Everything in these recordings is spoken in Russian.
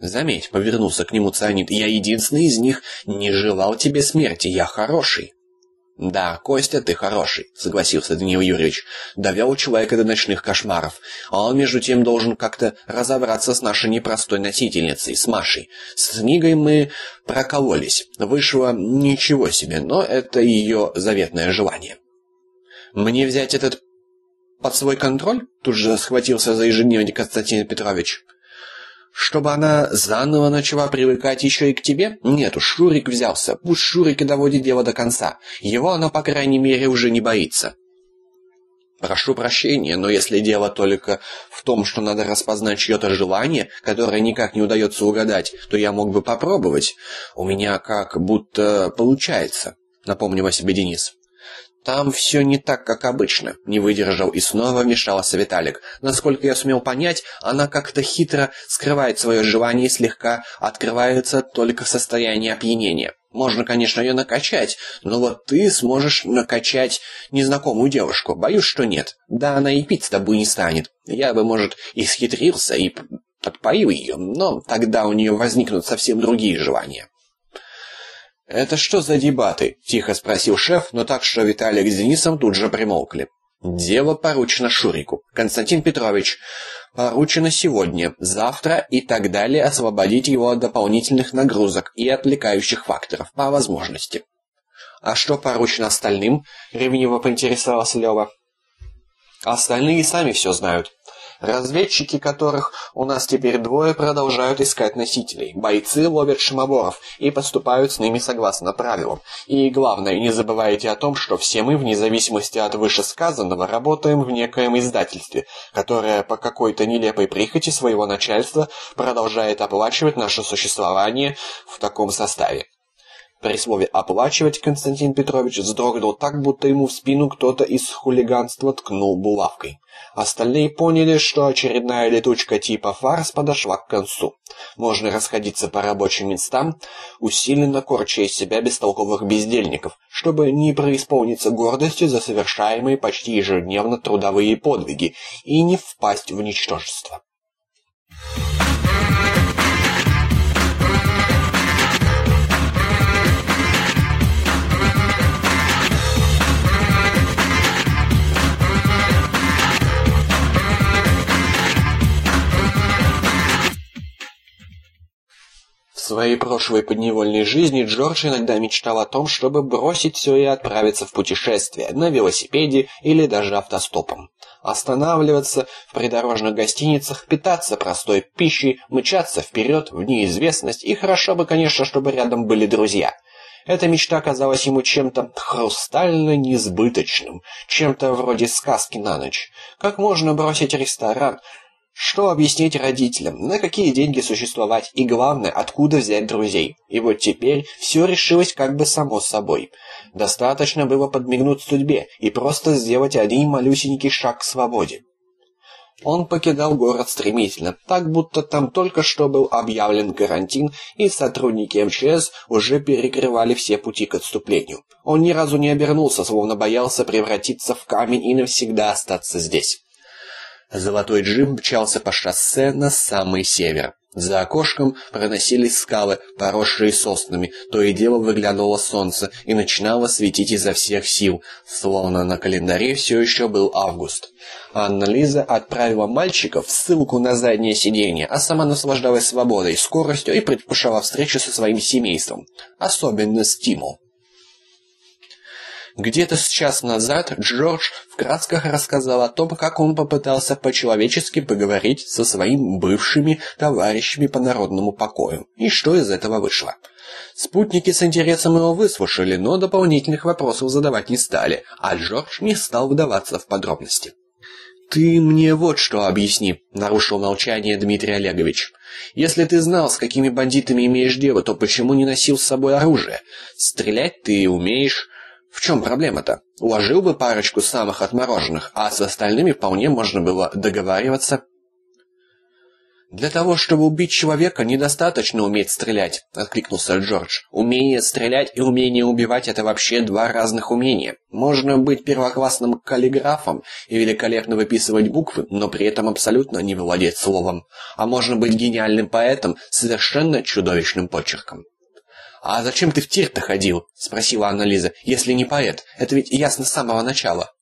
Заметь, повернулся к нему цианид, я единственный из них не желал тебе смерти, я хороший. «Да, Костя, ты хороший», — согласился Даниил Юрьевич. «Довел человека до ночных кошмаров. А он, между тем, должен как-то разобраться с нашей непростой носительницей, с Машей. С книгой мы прокололись. Вышло ничего себе, но это ее заветное желание». «Мне взять этот под свой контроль?» — тут же схватился за ежедневник Константин Петрович. Чтобы она заново начала привыкать еще и к тебе? Нет уж, Шурик взялся. Пусть Шурик и доводит дело до конца. Его она, по крайней мере, уже не боится. Прошу прощения, но если дело только в том, что надо распознать чье-то желание, которое никак не удается угадать, то я мог бы попробовать. У меня как будто получается, напомнил о себе Денис. «Там все не так, как обычно», — не выдержал и снова вмешался Виталик. «Насколько я сумел понять, она как-то хитро скрывает свое желание и слегка открывается только в состоянии опьянения. Можно, конечно, ее накачать, но вот ты сможешь накачать незнакомую девушку. Боюсь, что нет. Да она и пить с тобой не станет. Я бы, может, и схитрился и подпоил ее, но тогда у нее возникнут совсем другие желания». «Это что за дебаты?» – тихо спросил шеф, но так, что Виталик с Денисом тут же примолкли. «Дело поручено Шурику. Константин Петрович, поручено сегодня, завтра и так далее освободить его от дополнительных нагрузок и отвлекающих факторов, по возможности». «А что поручено остальным?» – ревниво поинтересовался Лева. «Остальные сами все знают. Разведчики, которых у нас теперь двое, продолжают искать носителей. Бойцы ловят шимоборов и поступают с ними согласно правилам. И главное, не забывайте о том, что все мы, вне зависимости от вышесказанного, работаем в некоем издательстве, которое по какой-то нелепой прихоти своего начальства продолжает оплачивать наше существование в таком составе. При слове «оплачивать» Константин Петрович вздрогнул так, будто ему в спину кто-то из хулиганства ткнул булавкой. Остальные поняли, что очередная летучка типа «Фарс» подошла к концу. Можно расходиться по рабочим местам, усиленно корча из себя бестолковых бездельников, чтобы не преисполниться гордостью за совершаемые почти ежедневно трудовые подвиги и не впасть в ничтожество. Своей прошлой подневольной жизни Джордж иногда мечтал о том, чтобы бросить все и отправиться в путешествие на велосипеде или даже автостопом. Останавливаться в придорожных гостиницах, питаться простой пищей, мчаться вперед в неизвестность и хорошо бы, конечно, чтобы рядом были друзья. Эта мечта казалась ему чем-то хрустально несбыточным, чем-то вроде сказки на ночь. Как можно бросить ресторан, что объяснить родителям, на какие деньги существовать и, главное, откуда взять друзей? И вот теперь все решилось как бы само собой. Достаточно было подмигнуть судьбе и просто сделать один малюсенький шаг к свободе. Он покидал город стремительно, так будто там только что был объявлен карантин, и сотрудники МЧС уже перекрывали все пути к отступлению. Он ни разу не обернулся, словно боялся превратиться в камень и навсегда остаться здесь. Золотой джип мчался по шоссе на самый север. За окошком проносились скалы, поросшие соснами, то и дело выглянуло солнце и начинало светить изо всех сил, словно на календаре все еще был август. Анна-Лиза отправила мальчиков в ссылку на заднее сиденье, а сама наслаждалась свободой, скоростью и предвкушала встречу со своим семейством. Особенно стимул. Где-то с час назад Джордж в красках рассказал о том, как он попытался по-человечески поговорить со своими бывшими товарищами по народному покою, и что из этого вышло. Спутники с интересом его выслушали, но дополнительных вопросов задавать не стали, а Джордж не стал вдаваться в подробности. «Ты мне вот что объясни», — нарушил молчание Дмитрий Олегович. «Если ты знал, с какими бандитами имеешь дело, то почему не носил с собой оружие? Стрелять ты умеешь, в чем проблема-то? Уложил бы парочку самых отмороженных, а с остальными вполне можно было договариваться. «Для того, чтобы убить человека, недостаточно уметь стрелять», — откликнулся Джордж. «Умение стрелять и умение убивать — это вообще два разных умения. Можно быть первоклассным каллиграфом и великолепно выписывать буквы, но при этом абсолютно не владеть словом. А можно быть гениальным поэтом с совершенно чудовищным почерком». «А зачем ты в тир-то ходил?» — спросила Анна-Лиза. «Если не поэт. Это ведь ясно с самого начала».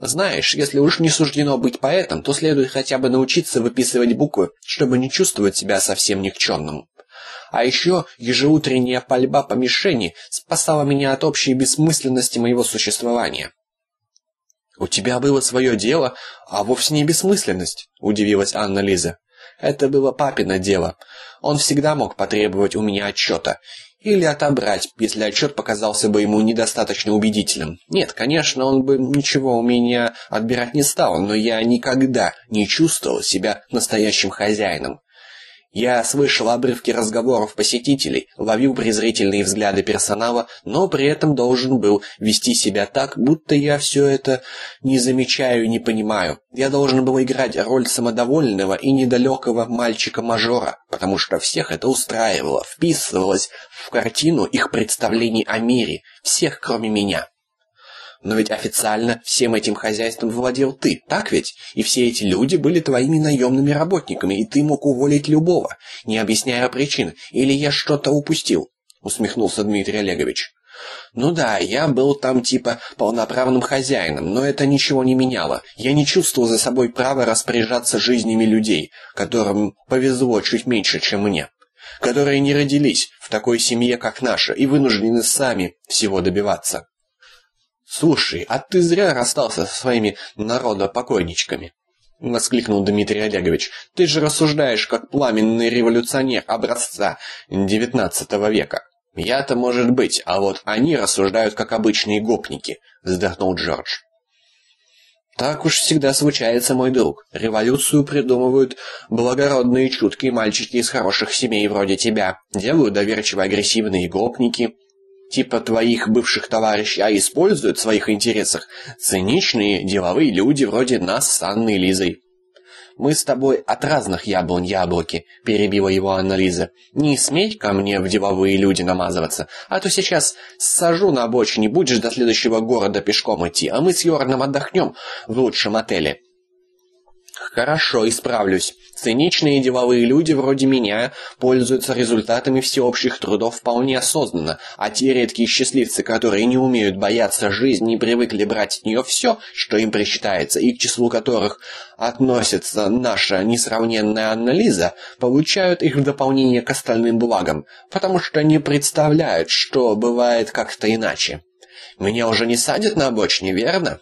Знаешь, если уж не суждено быть поэтом, то следует хотя бы научиться выписывать буквы, чтобы не чувствовать себя совсем никчемным. А еще ежеутренняя пальба по мишени спасала меня от общей бессмысленности моего существования. «У тебя было свое дело, а вовсе не бессмысленность», — удивилась Анна-Лиза. «Это было папино дело. Он всегда мог потребовать у меня отчета, или отобрать, если отчет показался бы ему недостаточно убедительным. Нет, конечно, он бы ничего у меня отбирать не стал, но я никогда не чувствовал себя настоящим хозяином. Я слышал обрывки разговоров посетителей, ловил презрительные взгляды персонала, но при этом должен был вести себя так, будто я все это не замечаю и не понимаю. Я должен был играть роль самодовольного и недалекого мальчика-мажора, потому что всех это устраивало, вписывалось в картину их представлений о мире, всех кроме меня. Но ведь официально всем этим хозяйством владел ты, так ведь? И все эти люди были твоими наемными работниками, и ты мог уволить любого, не объясняя причин. Или я что-то упустил?» Усмехнулся Дмитрий Олегович. «Ну да, я был там типа полноправным хозяином, но это ничего не меняло. Я не чувствовал за собой права распоряжаться жизнями людей, которым повезло чуть меньше, чем мне. Которые не родились в такой семье, как наша, и вынуждены сами всего добиваться». «Слушай, а ты зря расстался со своими народопокойничками!» — воскликнул Дмитрий Олегович. «Ты же рассуждаешь, как пламенный революционер образца XIX века». «Я-то, может быть, а вот они рассуждают, как обычные гопники», — вздохнул Джордж. «Так уж всегда случается, мой друг. Революцию придумывают благородные чуткие мальчики из хороших семей вроде тебя. Делают доверчиво-агрессивные гопники, типа твоих бывших товарищей, а используют в своих интересах циничные деловые люди вроде нас с Анной Лизой. «Мы с тобой от разных яблонь яблоки», — перебила его Анна-Лиза. «Не смей ко мне в деловые люди намазываться, а то сейчас сажу на обочине, будешь до следующего города пешком идти, а мы с Йорном отдохнем в лучшем отеле». Хорошо, исправлюсь. Циничные деловые люди вроде меня пользуются результатами всеобщих трудов вполне осознанно, а те редкие счастливцы, которые не умеют бояться жизни и привыкли брать от нее все, что им причитается, и к числу которых относится наша несравненная анализа, получают их в дополнение к остальным благам, потому что не представляют, что бывает как-то иначе. Меня уже не садят на обочине, верно?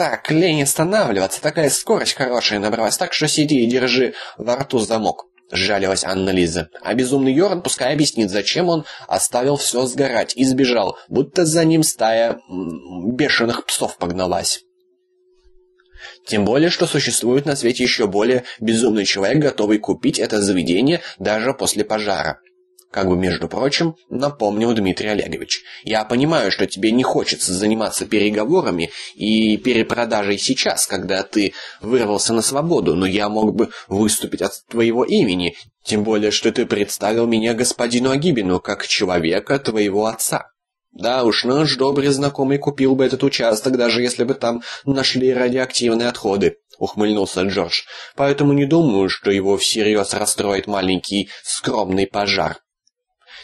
Так, лень останавливаться, такая скорость хорошая набралась, так что сиди и держи во рту замок. Жалилась Анна-Лиза. А безумный Йорн пускай объяснит, зачем он оставил все сгорать и сбежал, будто за ним стая бешеных псов погналась. Тем более, что существует на свете еще более безумный человек, готовый купить это заведение даже после пожара. Как бы, между прочим, напомнил Дмитрий Олегович. «Я понимаю, что тебе не хочется заниматься переговорами и перепродажей сейчас, когда ты вырвался на свободу, но я мог бы выступить от твоего имени, тем более, что ты представил меня господину Агибину как человека твоего отца». «Да уж, наш добрый знакомый купил бы этот участок, даже если бы там нашли радиоактивные отходы», — ухмыльнулся Джордж. «Поэтому не думаю, что его всерьез расстроит маленький скромный пожар».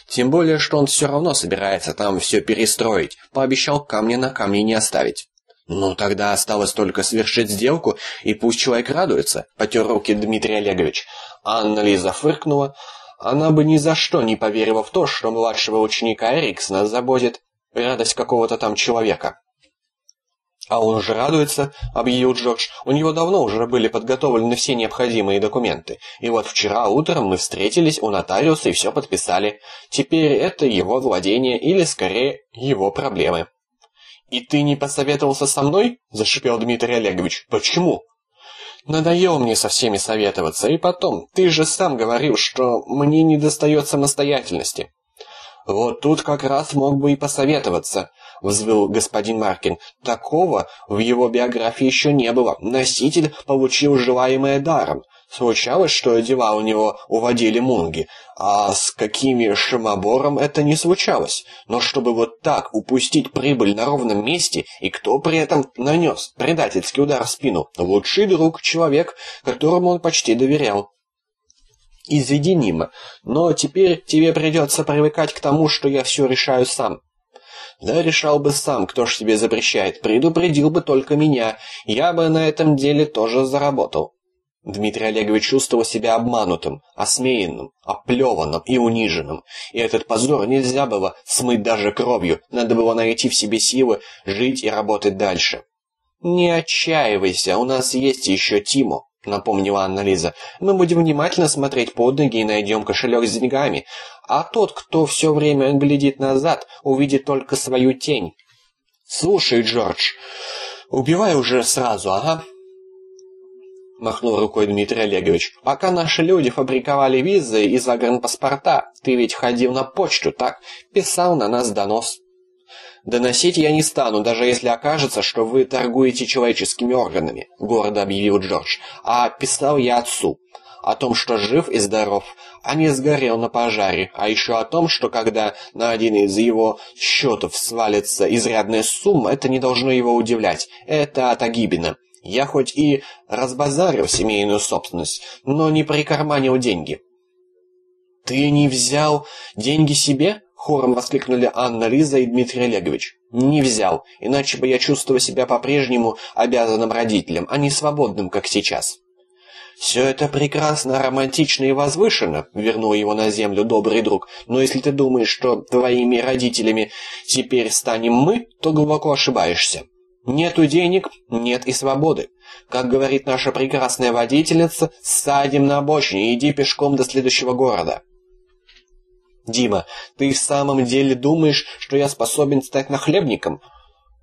Тем более, что он все равно собирается там все перестроить, пообещал камня на камне не оставить. «Ну, тогда осталось только совершить сделку, и пусть человек радуется», — потер руки Дмитрий Олегович. Анна-Лиза фыркнула. Она бы ни за что не поверила в то, что младшего ученика Эриксона заботит радость какого-то там человека. «А он уже радуется», — объявил Джордж. «У него давно уже были подготовлены все необходимые документы. И вот вчера утром мы встретились у нотариуса и все подписали. Теперь это его владение или, скорее, его проблемы». «И ты не посоветовался со мной?» – зашипел Дмитрий Олегович. «Почему?» «Надоело мне со всеми советоваться. И потом, ты же сам говорил, что мне не достает самостоятельности». «Вот тут как раз мог бы и посоветоваться», — взвыл господин Маркин. «Такого в его биографии еще не было. Носитель получил желаемое даром. Случалось, что дела у него уводили мунги, а с какими шимобором это не случалось. Но чтобы вот так упустить прибыль на ровном месте, и кто при этом нанес предательский удар в спину? Лучший друг, человек, которому он почти доверял. Изведи, Нима, но теперь тебе придется привыкать к тому, что я все решаю сам. Да решал бы сам, кто ж тебе запрещает. Предупредил бы только меня. Я бы на этом деле тоже заработал. Дмитрий Олегович чувствовал себя обманутым, осмеянным, оплеванным и униженным. И этот позор нельзя было смыть даже кровью. Надо было найти в себе силы жить и работать дальше. «Не отчаивайся, у нас есть еще Тиму», — напомнила Анна-Лиза. «Мы будем внимательно смотреть под ноги и найдем кошелек с деньгами. А тот, кто все время глядит назад, увидит только свою тень». «Слушай, Джордж, убивай уже сразу, ага», — махнул рукой Дмитрий Олегович. «Пока наши люди фабриковали визы и загранпаспорта, ты ведь ходил на почту, так? Писал на нас донос». «Доносить я не стану, даже если окажется, что вы торгуете человеческими органами», — гордо объявил Джордж. «А писал я отцу. О том, что жив и здоров, а не сгорел на пожаре, а еще о том, что когда на один из его счетов свалится изрядная сумма, это не должно его удивлять. Это от Агибина. Я хоть и разбазарил семейную собственность, но не прикарманил деньги. «Ты не взял деньги себе?» — хором воскликнули Анна Лиза и Дмитрий Олегович. «Не взял, иначе бы я чувствовал себя по-прежнему обязанным родителям, а не свободным, как сейчас». «Все это прекрасно, романтично и возвышенно», — вернул его на землю добрый друг. «Но если ты думаешь, что твоими родителями теперь станем мы, то глубоко ошибаешься». Нету денег, нет и свободы. Как говорит наша прекрасная водительница, садим на обочине и иди пешком до следующего города. Дима, ты в самом деле думаешь, что я способен стать нахлебником?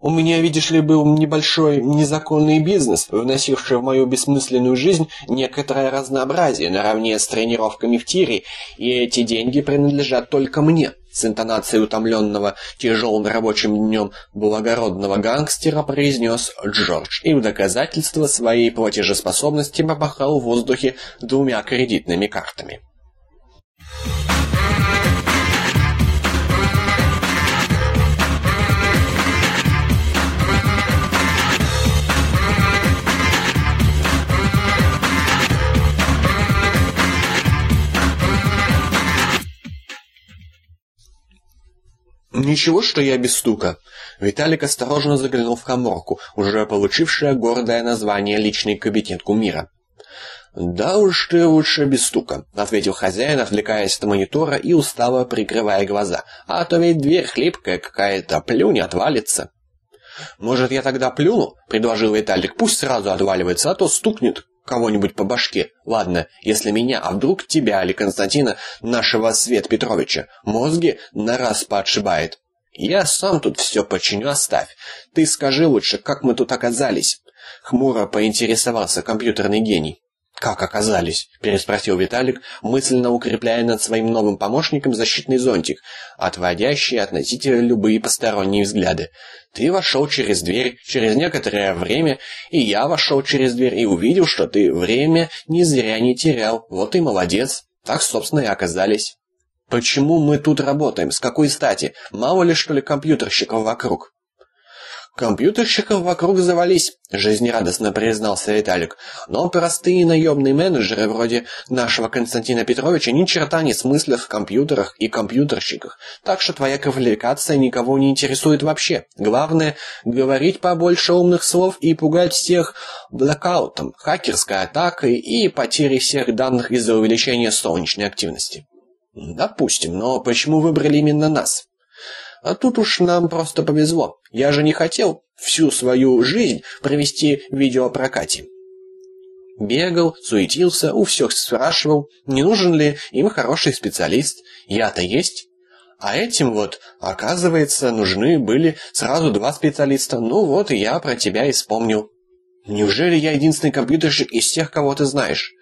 У меня, видишь ли, был небольшой незаконный бизнес, вносивший в мою бессмысленную жизнь некоторое разнообразие наравне с тренировками в тире, и эти деньги принадлежат только мне. С интонацией утомленного тяжелым рабочим днем благородного гангстера произнес Джордж и в доказательство своей платежеспособности помахал в воздухе двумя кредитными картами. «Ничего, что я без стука». Виталик осторожно заглянул в коморку, уже получившая гордое название «Личный кабинет кумира». «Да уж ты лучше без стука», — ответил хозяин, отвлекаясь от монитора и устало прикрывая глаза. «А то ведь дверь хлипкая какая-то, плюнь, отвалится». «Может, я тогда плюну?» — предложил Виталик. «Пусть сразу отваливается, а то стукнет кого-нибудь по башке. Ладно, если меня, а вдруг тебя или Константина, нашего Свет Петровича, мозги на раз поотшибает. Я сам тут все починю, оставь. Ты скажи лучше, как мы тут оказались?» Хмуро поинтересовался компьютерный гений. «Как оказались?» – переспросил Виталик, мысленно укрепляя над своим новым помощником защитный зонтик, отводящий относительно любые посторонние взгляды. «Ты вошел через дверь через некоторое время, и я вошел через дверь и увидел, что ты время не зря не терял. Вот и молодец. Так, собственно, и оказались». «Почему мы тут работаем? С какой стати? Мало ли, что ли, компьютерщиков вокруг?» «Компьютерщиков вокруг завались», — жизнерадостно признался Виталик. «Но простые наемные менеджеры вроде нашего Константина Петровича ни черта не смыслят в компьютерах и компьютерщиках, так что твоя квалификация никого не интересует вообще. Главное — говорить побольше умных слов и пугать всех блокаутом, хакерской атакой и потерей всех данных из-за увеличения солнечной активности». «Допустим, но почему выбрали именно нас?» А тут уж нам просто повезло. Я же не хотел всю свою жизнь провести в видеопрокате. Бегал, суетился, у всех спрашивал, не нужен ли им хороший специалист. Я-то есть. А этим вот, оказывается, нужны были сразу два специалиста. Ну вот, и я про тебя и вспомнил. Неужели я единственный компьютерщик из тех, кого ты знаешь?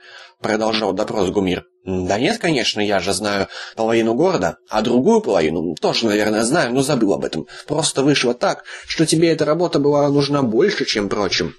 Продолжал допрос Гумир. «Да нет, конечно, я же знаю половину города, а другую половину тоже, наверное, знаю, но забыл об этом. Просто вышло так, что тебе эта работа была нужна больше, чем прочим».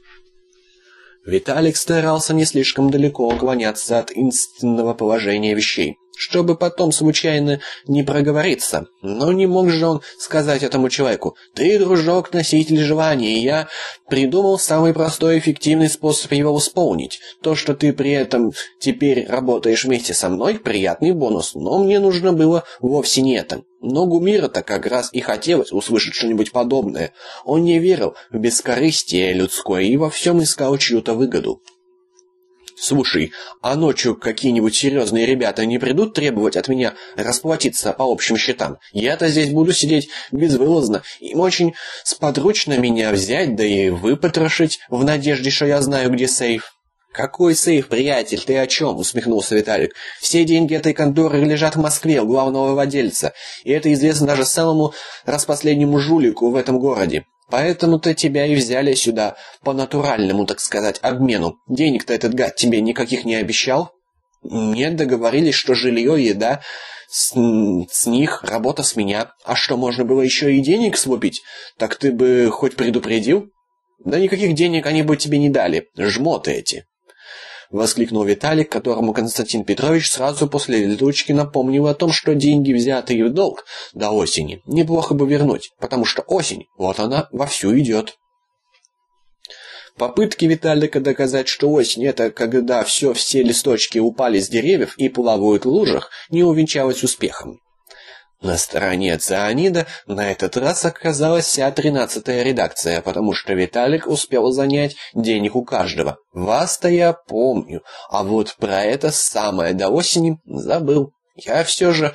Виталик старался не слишком далеко уклоняться от истинного положения вещей, чтобы потом случайно не проговориться. Но не мог же он сказать этому человеку, «Ты, дружок, носитель желания, и я придумал самый простой и эффективный способ его исполнить. То, что ты при этом теперь работаешь вместе со мной, приятный бонус, но мне нужно было вовсе не это». Но Гумира-то как раз и хотелось услышать что-нибудь подобное. Он не верил в бескорыстие людское и во всем искал чью-то выгоду. «Слушай, а ночью какие-нибудь серьезные ребята не придут требовать от меня расплатиться по общим счетам? Я-то здесь буду сидеть безвылазно. Им очень сподручно меня взять, да и выпотрошить в надежде, что я знаю, где сейф». «Какой сейф, приятель? Ты о чем?» — усмехнулся Виталик. «Все деньги этой конторы лежат в Москве, у главного владельца, и это известно даже самому распоследнему жулику в этом городе. Поэтому-то тебя и взяли сюда, по натуральному, так сказать, обмену. Денег-то этот гад тебе никаких не обещал? Нет, договорились, что жилье, еда с, с них, работа с меня. А что, можно было еще и денег слупить? Так ты бы хоть предупредил? Да никаких денег они бы тебе не дали, жмоты эти. Воскликнул Виталик, которому Константин Петрович сразу после летучки напомнил о том, что деньги, взятые в долг до осени, неплохо бы вернуть, потому что осень, вот она, вовсю идет. Попытки Виталика доказать, что осень – это когда все, все листочки упали с деревьев и плавают в лужах, не увенчалась успехом. На стороне цианида на этот раз оказалась вся тринадцатая редакция, потому что Виталик успел занять денег у каждого. Вас-то я помню, а вот про это самое до осени забыл. Я все же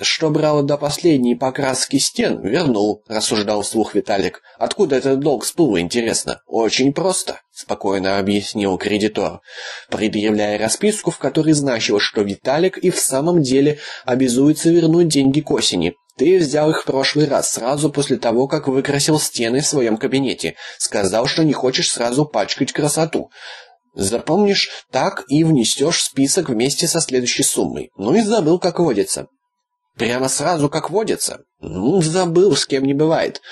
что брал до последней покраски стен, вернул, рассуждал вслух Виталик. Откуда этот долг всплыл, интересно? Очень просто, спокойно объяснил кредитор, предъявляя расписку, в которой значилось, что Виталик и в самом деле обязуется вернуть деньги к осени. Ты взял их в прошлый раз, сразу после того, как выкрасил стены в своем кабинете. Сказал, что не хочешь сразу пачкать красоту. Запомнишь так и внесешь список вместе со следующей суммой. Ну и забыл, как водится. Прямо сразу, как водится? Ну, забыл, с кем не бывает.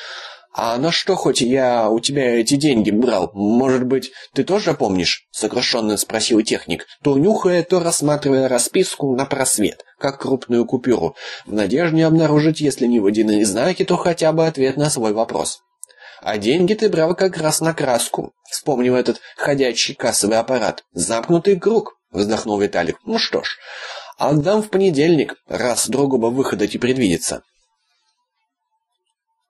А на что хоть я у тебя эти деньги брал? Может быть, ты тоже помнишь? Сокрушенно спросил техник, то нюхая, то рассматривая расписку на просвет, как крупную купюру, в надежде обнаружить, если не водяные знаки, то хотя бы ответ на свой вопрос. А деньги ты брал как раз на краску. Вспомнил этот ходячий кассовый аппарат. Замкнутый круг, вздохнул Виталик. Ну что ж, Отдам в понедельник, раз другого выхода не предвидится.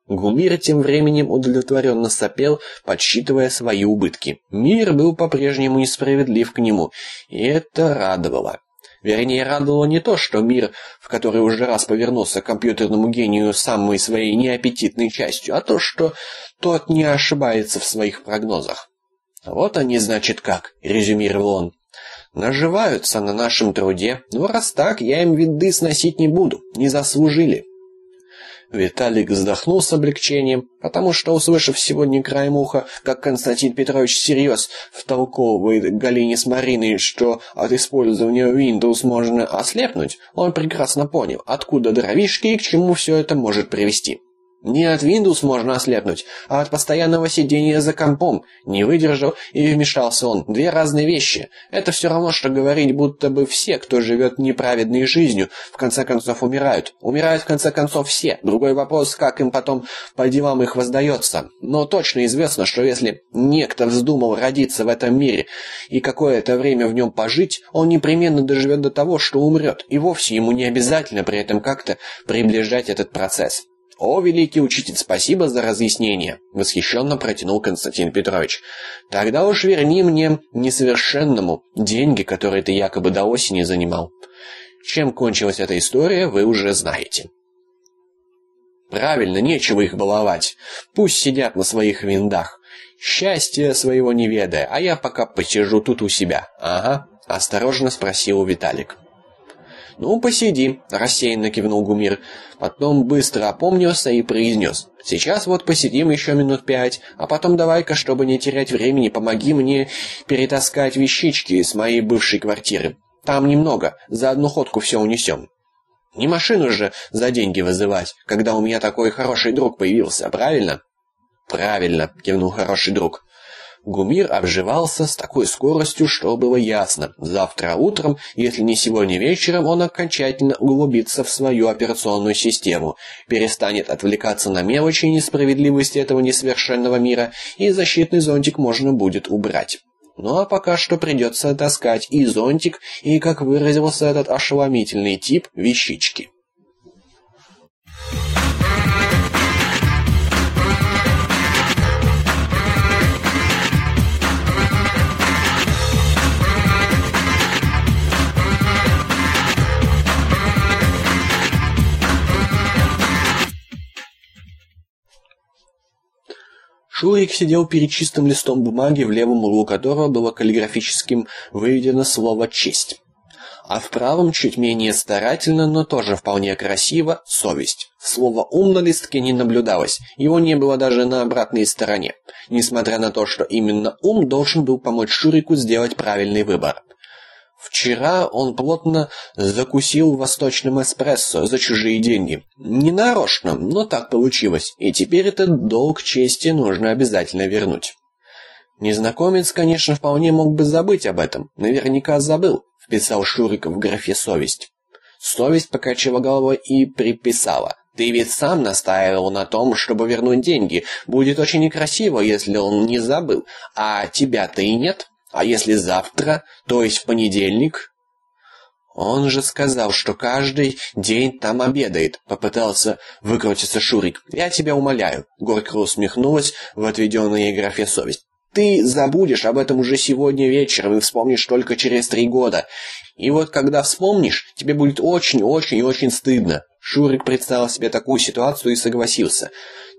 Гумир тем временем удовлетворенно сопел, подсчитывая свои убытки. Мир был по-прежнему несправедлив к нему, и это радовало. Вернее, радовало не то, что мир, в который уже раз повернулся компьютерному гению самой своей неаппетитной частью, а то, что тот не ошибается в своих прогнозах. «Вот они, значит, как», — резюмировал он наживаются на нашем труде, но раз так, я им виды сносить не буду, не заслужили». Виталик вздохнул с облегчением, потому что, услышав сегодня краем уха, как Константин Петрович всерьез втолковывает Галине с Мариной, что от использования Windows можно ослепнуть, он прекрасно понял, откуда дровишки и к чему все это может привести. Не от Windows можно ослепнуть, а от постоянного сидения за компом. Не выдержал и вмешался он. Две разные вещи. Это все равно, что говорить, будто бы все, кто живет неправедной жизнью, в конце концов умирают. Умирают в конце концов все. Другой вопрос, как им потом по делам их воздается. Но точно известно, что если некто вздумал родиться в этом мире и какое-то время в нем пожить, он непременно доживет до того, что умрет. И вовсе ему не обязательно при этом как-то приближать этот процесс. «О, великий учитель, спасибо за разъяснение!» — восхищенно протянул Константин Петрович. «Тогда уж верни мне несовершенному деньги, которые ты якобы до осени занимал. Чем кончилась эта история, вы уже знаете». «Правильно, нечего их баловать. Пусть сидят на своих виндах. Счастья своего не ведая, а я пока посижу тут у себя». «Ага», — осторожно спросил Виталик. «Ну, посиди», — рассеянно кивнул Гумир. Потом быстро опомнился и произнес. «Сейчас вот посидим еще минут пять, а потом давай-ка, чтобы не терять времени, помоги мне перетаскать вещички из моей бывшей квартиры. Там немного, за одну ходку все унесем». «Не машину же за деньги вызывать, когда у меня такой хороший друг появился, правильно?» «Правильно», — кивнул хороший друг. Гумир обживался с такой скоростью, что было ясно. Завтра утром, если не сегодня вечером, он окончательно углубится в свою операционную систему, перестанет отвлекаться на мелочи и несправедливости этого несовершенного мира, и защитный зонтик можно будет убрать. Ну а пока что придется таскать и зонтик, и, как выразился этот ошеломительный тип, вещички. Шурик сидел перед чистым листом бумаги, в левом углу которого было каллиграфическим выведено слово «честь». А в правом чуть менее старательно, но тоже вполне красиво «совесть». Слово «ум» на листке не наблюдалось, его не было даже на обратной стороне, несмотря на то, что именно ум должен был помочь Шурику сделать правильный выбор. Вчера он плотно закусил восточным эспрессо за чужие деньги. Не нарочно, но так получилось, и теперь этот долг чести нужно обязательно вернуть. Незнакомец, конечно, вполне мог бы забыть об этом. Наверняка забыл, вписал Шурик в графе «совесть». Совесть покачала головой и приписала. Ты ведь сам настаивал на том, чтобы вернуть деньги. Будет очень некрасиво, если он не забыл. А тебя-то и нет. А если завтра, то есть в понедельник? Он же сказал, что каждый день там обедает, попытался выкрутиться Шурик. Я тебя умоляю, горько усмехнулась в отведенной графе совесть. Ты забудешь об этом уже сегодня вечером и вспомнишь только через три года. И вот когда вспомнишь, тебе будет очень-очень и очень стыдно. Шурик представил себе такую ситуацию и согласился.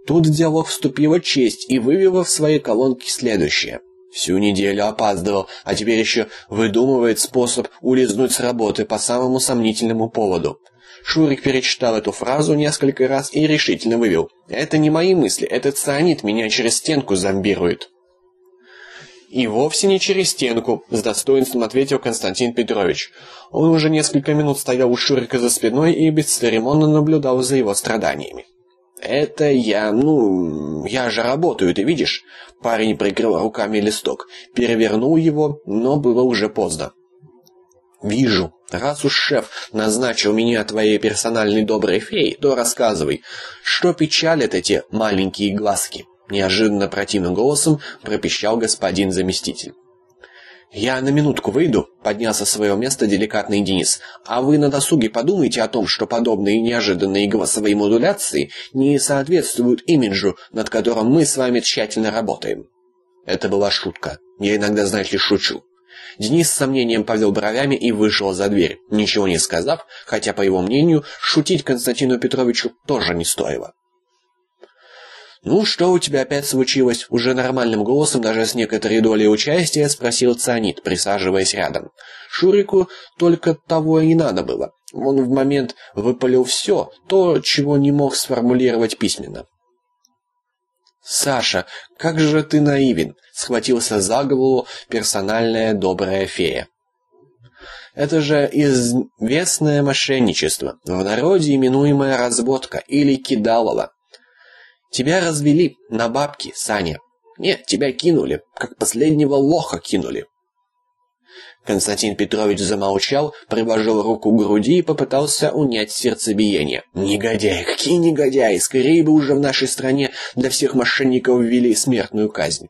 Тут в диалог вступила честь и вывела в своей колонке следующее. Всю неделю опаздывал, а теперь еще выдумывает способ улизнуть с работы по самому сомнительному поводу. Шурик перечитал эту фразу несколько раз и решительно вывел. «Это не мои мысли, этот цианид меня через стенку зомбирует». «И вовсе не через стенку», — с достоинством ответил Константин Петрович. Он уже несколько минут стоял у Шурика за спиной и бесцеремонно наблюдал за его страданиями. «Это я, ну, я же работаю, ты видишь?» Парень прикрыл руками листок, перевернул его, но было уже поздно. «Вижу. Раз уж шеф назначил меня твоей персональной доброй феей, то рассказывай, что печалят эти маленькие глазки?» Неожиданно противным голосом пропищал господин заместитель. «Я на минутку выйду», — поднялся с своего места деликатный Денис. «А вы на досуге подумайте о том, что подобные неожиданные голосовые модуляции не соответствуют имиджу, над которым мы с вами тщательно работаем». Это была шутка. Я иногда, знаете ли, шучу. Денис с сомнением повел бровями и вышел за дверь, ничего не сказав, хотя, по его мнению, шутить Константину Петровичу тоже не стоило. «Ну, что у тебя опять случилось?» Уже нормальным голосом, даже с некоторой долей участия, спросил Цианид, присаживаясь рядом. Шурику только того и надо было. Он в момент выпалил все, то, чего не мог сформулировать письменно. «Саша, как же ты наивен!» — схватился за голову персональная добрая фея. Это же известное мошенничество, в народе именуемая разводка или кидалово. Тебя развели на бабки, Саня. Нет, тебя кинули, как последнего лоха кинули. Константин Петрович замолчал, приложил руку к груди и попытался унять сердцебиение. Негодяи, какие негодяи! Скорее бы уже в нашей стране для всех мошенников ввели смертную казнь.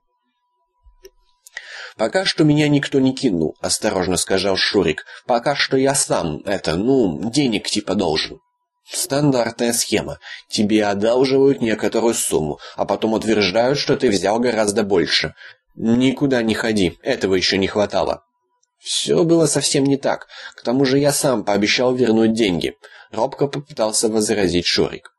«Пока что меня никто не кинул», — осторожно сказал Шурик. «Пока что я сам, это, ну, денег типа должен». Стандартная схема. Тебе одалживают некоторую сумму, а потом утверждают, что ты взял гораздо больше. Никуда не ходи, этого еще не хватало. Все было совсем не так. К тому же я сам пообещал вернуть деньги. Робко попытался возразить Шурик.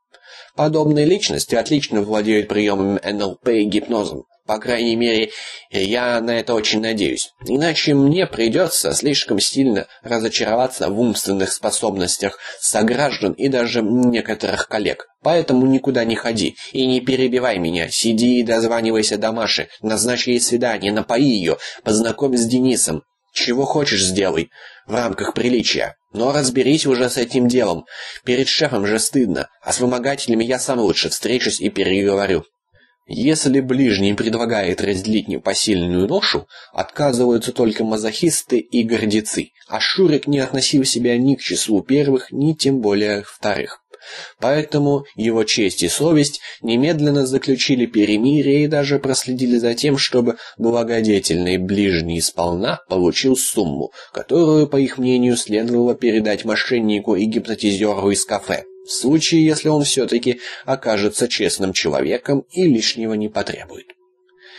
Подобные личности отлично владеют приемами НЛП и гипнозом. По крайней мере, я на это очень надеюсь. Иначе мне придется слишком сильно разочароваться в умственных способностях сограждан и даже некоторых коллег. Поэтому никуда не ходи и не перебивай меня. Сиди и дозванивайся до Маши, назначь ей свидание, напои ее, познакомь с Денисом. Чего хочешь сделай, в рамках приличия. Но разберись уже с этим делом. Перед шефом же стыдно, а с вымогателями я сам лучше встречусь и переговорю. Если ближний предлагает разделить непосильную ношу, отказываются только мазохисты и гордецы, а Шурик не относил себя ни к числу первых, ни тем более вторых. Поэтому его честь и совесть немедленно заключили перемирие и даже проследили за тем, чтобы благодетельный ближний сполна получил сумму, которую, по их мнению, следовало передать мошеннику и гипнотизеру из кафе в случае, если он все-таки окажется честным человеком и лишнего не потребует.